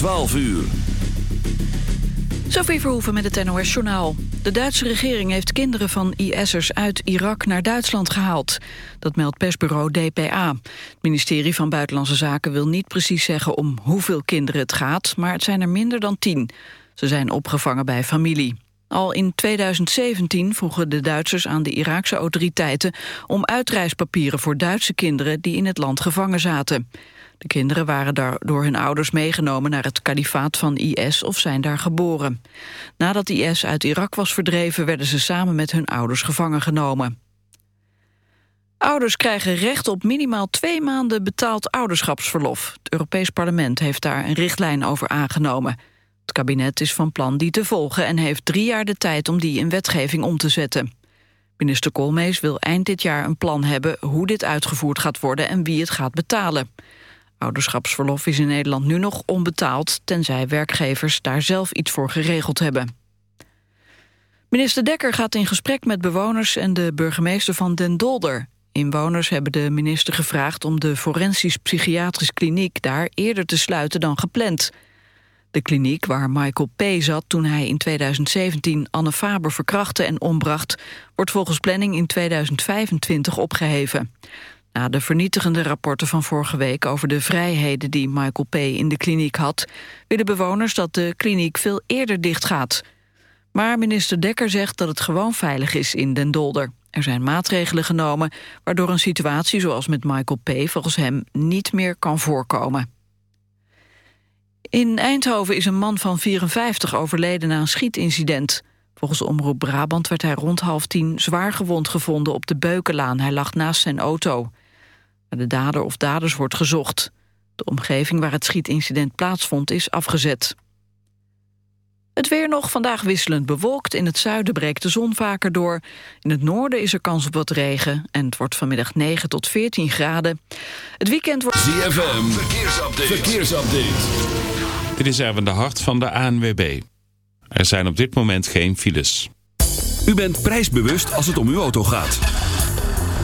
12 uur. Sophie Verhoeven met het NOS-journaal. De Duitse regering heeft kinderen van IS'ers uit Irak naar Duitsland gehaald. Dat meldt persbureau DPA. Het ministerie van Buitenlandse Zaken wil niet precies zeggen om hoeveel kinderen het gaat... maar het zijn er minder dan tien. Ze zijn opgevangen bij familie. Al in 2017 vroegen de Duitsers aan de Iraakse autoriteiten... om uitreispapieren voor Duitse kinderen die in het land gevangen zaten. De kinderen waren daar door hun ouders meegenomen naar het kalifaat van IS of zijn daar geboren. Nadat IS uit Irak was verdreven werden ze samen met hun ouders gevangen genomen. Ouders krijgen recht op minimaal twee maanden betaald ouderschapsverlof. Het Europees Parlement heeft daar een richtlijn over aangenomen. Het kabinet is van plan die te volgen en heeft drie jaar de tijd om die in wetgeving om te zetten. Minister Koolmees wil eind dit jaar een plan hebben hoe dit uitgevoerd gaat worden en wie het gaat betalen. Ouderschapsverlof is in Nederland nu nog onbetaald... tenzij werkgevers daar zelf iets voor geregeld hebben. Minister Dekker gaat in gesprek met bewoners en de burgemeester van Den Dolder. Inwoners hebben de minister gevraagd om de forensisch-psychiatrisch kliniek daar eerder te sluiten dan gepland. De kliniek waar Michael P. zat toen hij in 2017 Anne Faber verkrachtte en ombracht... wordt volgens planning in 2025 opgeheven. Na de vernietigende rapporten van vorige week over de vrijheden die Michael P. in de kliniek had, willen bewoners dat de kliniek veel eerder dichtgaat. Maar minister Dekker zegt dat het gewoon veilig is in Den Dolder. Er zijn maatregelen genomen waardoor een situatie zoals met Michael P. volgens hem niet meer kan voorkomen. In Eindhoven is een man van 54 overleden na een schietincident. Volgens Omroep Brabant werd hij rond half tien zwaar gewond gevonden op de Beukenlaan. Hij lag naast zijn auto. De dader of daders wordt gezocht. De omgeving waar het schietincident plaatsvond is afgezet. Het weer nog vandaag wisselend bewolkt. In het zuiden breekt de zon vaker door. In het noorden is er kans op wat regen. En het wordt vanmiddag 9 tot 14 graden. Het weekend wordt... ZFM, verkeersupdate. verkeersupdate. Dit is Erwin de Hart van de ANWB. Er zijn op dit moment geen files. U bent prijsbewust als het om uw auto gaat.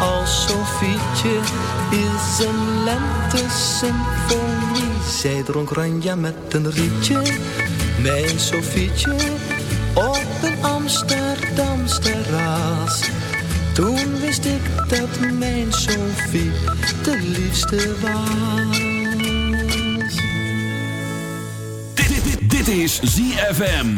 als Sofietje is een lente-symfonie. Zij dronk ranja met een rietje, mijn Sofietje, op een Amsterdams terras. Toen wist ik dat mijn Sofie de liefste was. Dit, dit, dit is ZFM.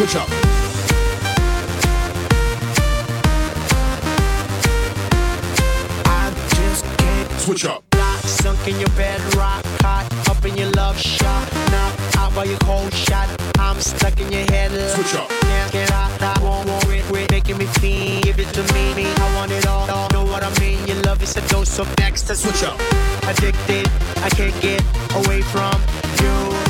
Switch up. I just can't switch up. Lock, sunk in your bed, rock hot, up in your love shot. Knock out by your cold shot. I'm stuck in your head. Switch up. Can't get out, I won't worry, quit making me feel. Give it to me, me, I want it all. all. Know what I mean? Your love is a dose of next Switch up. Addicted, I can't get away from you.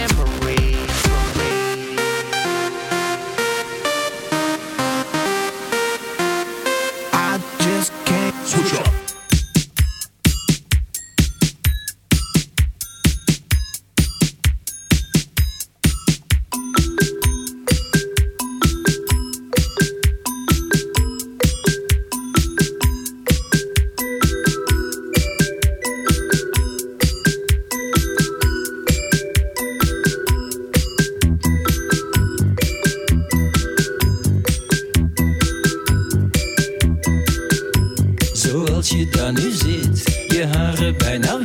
Daar nu zit, je haren bijna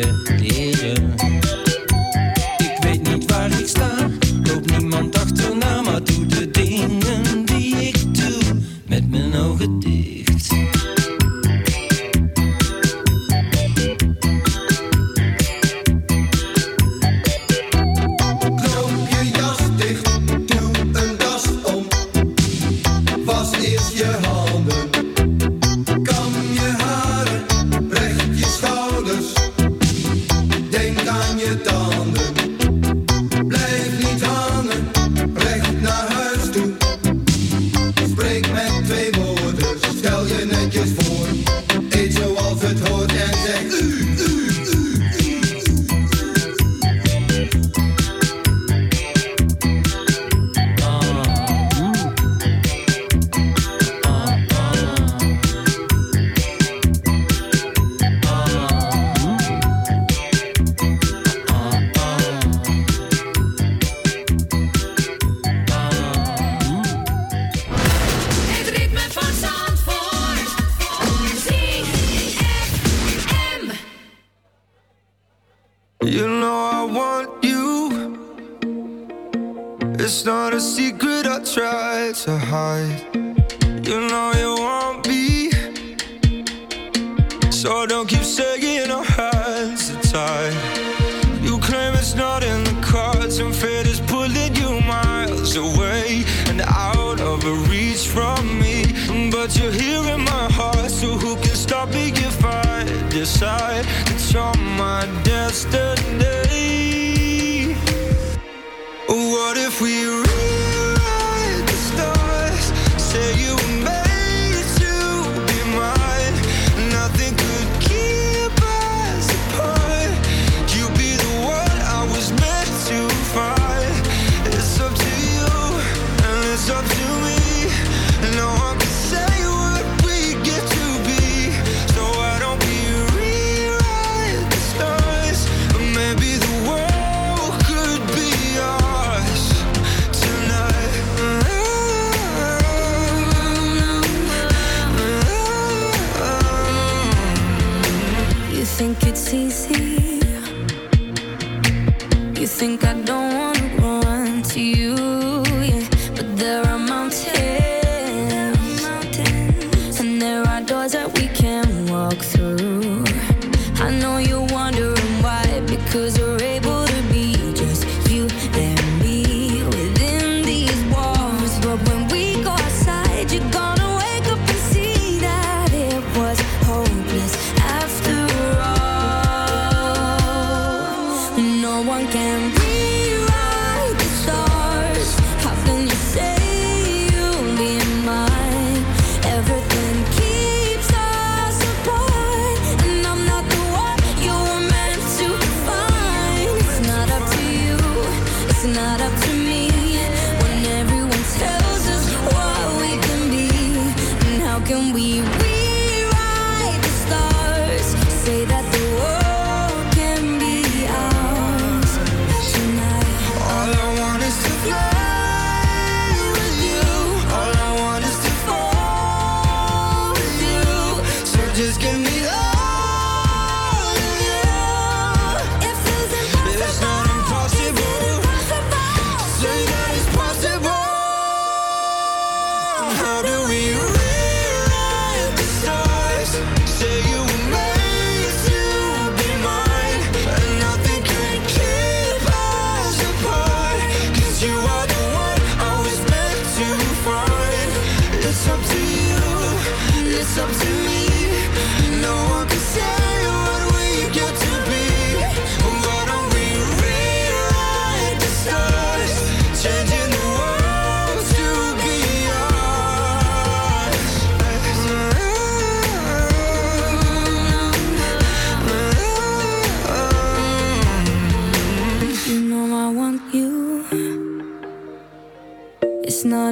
je leren.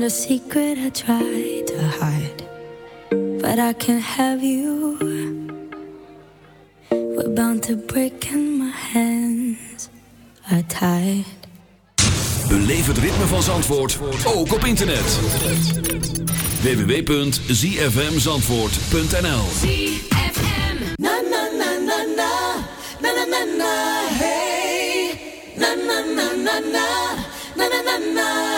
a secret I try to hide, but I can't have you. We're bound to break and my hands are tied. Beleef het ritme van Zandvoort ook op internet. www.zfmzandvoort.nl ZFM na na na na na na na na hey na na na na na na na na na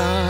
Om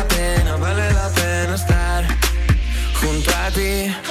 happy.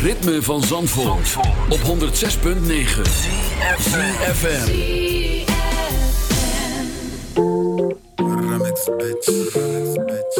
Ritme van Zandvoort, op 106.9 FM. Remix, bitch.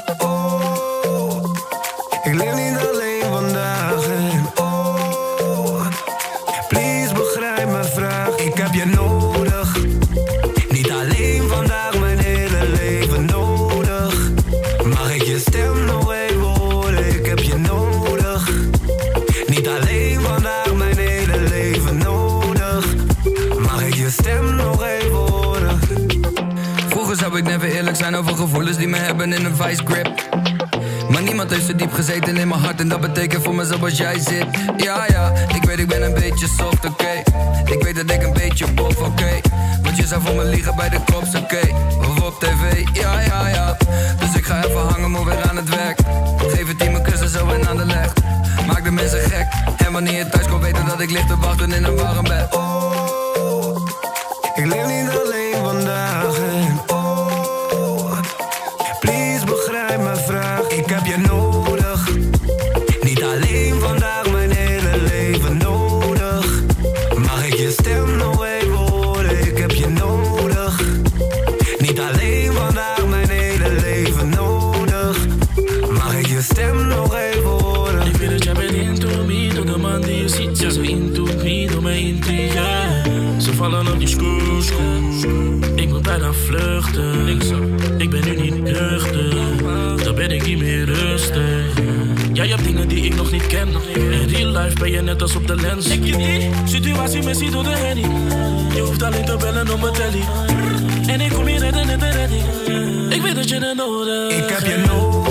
in een vice grip. Maar niemand heeft zo diep gezeten in mijn hart en dat betekent voor me zoals jij zit. Ja, ja, ik weet ik ben een beetje soft, oké. Ik weet dat ik een beetje bof, oké. Want je zou voor me liegen bij de kops, oké. Of op tv, ja, ja, ja. Dus ik ga even hangen, maar weer aan het werk. Geef het team kussen zo en aan de leg. Maak de mensen gek. En wanneer je thuis komt, weten dat ik lig te wachten in een warm bed. alles op de lens. Ik je die situatie missie door de handy. Je hoeft alleen te bellen om mijn telly. En ik kom hier redden en te redden. Ik weet dat je het nodig hebt. Ik heb je nodig.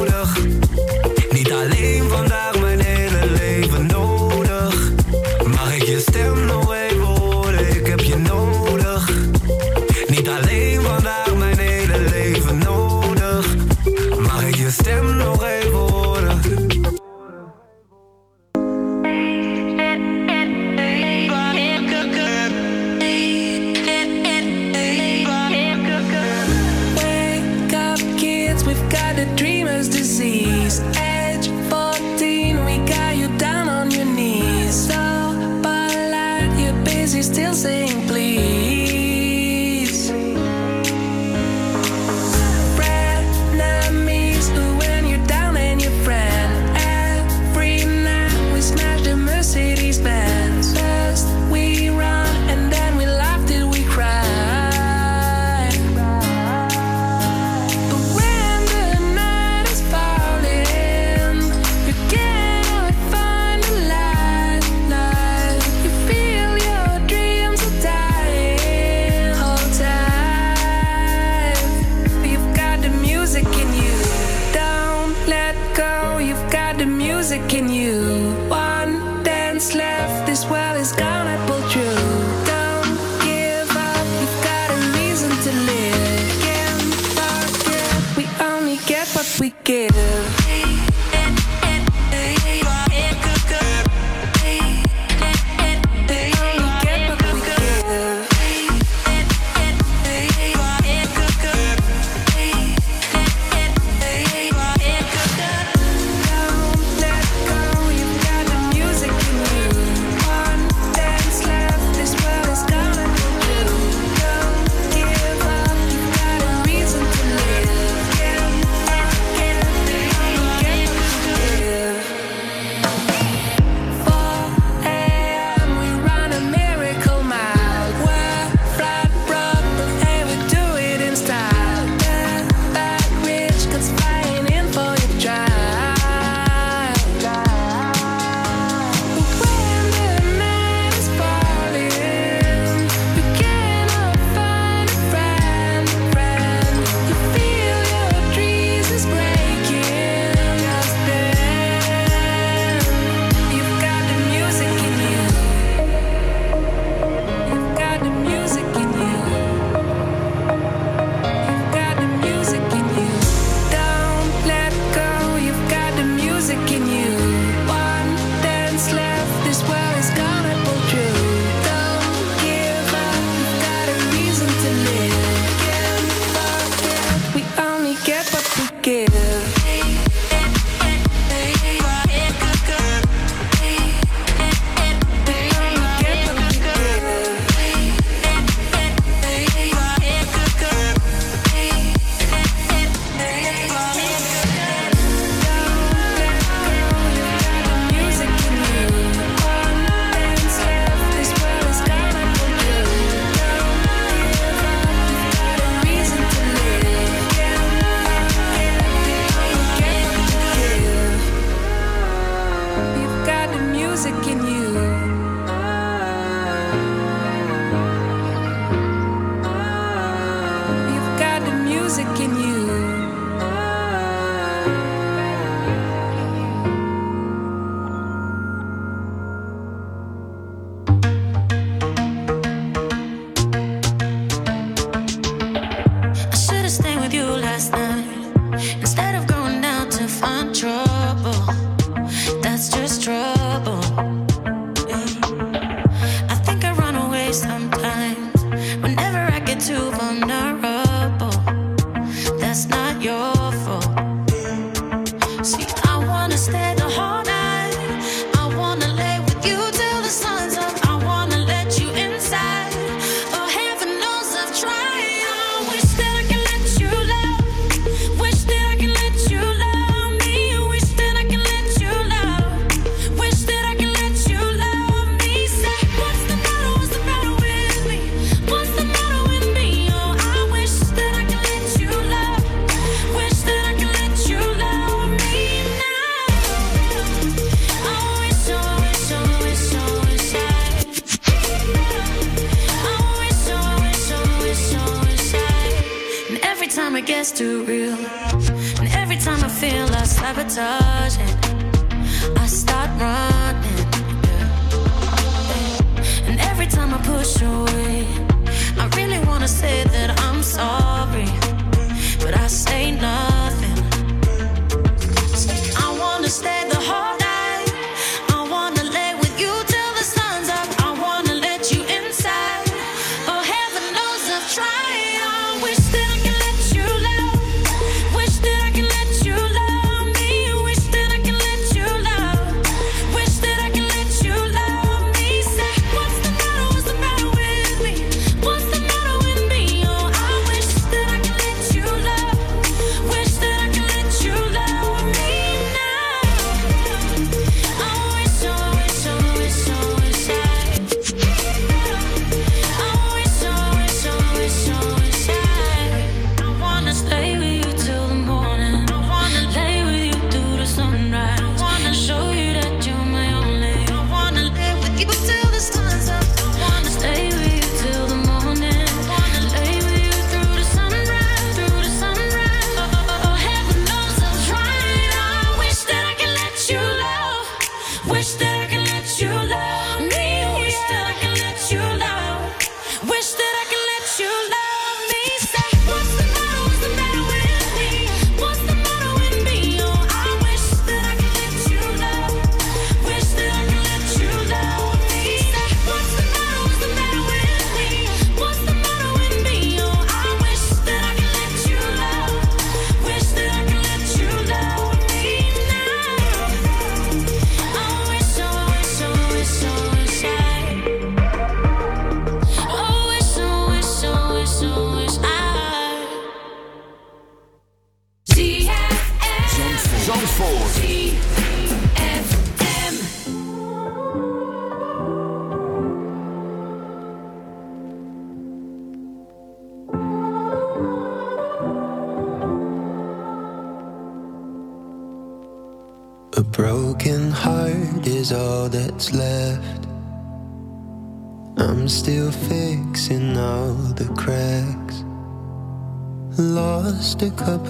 cup.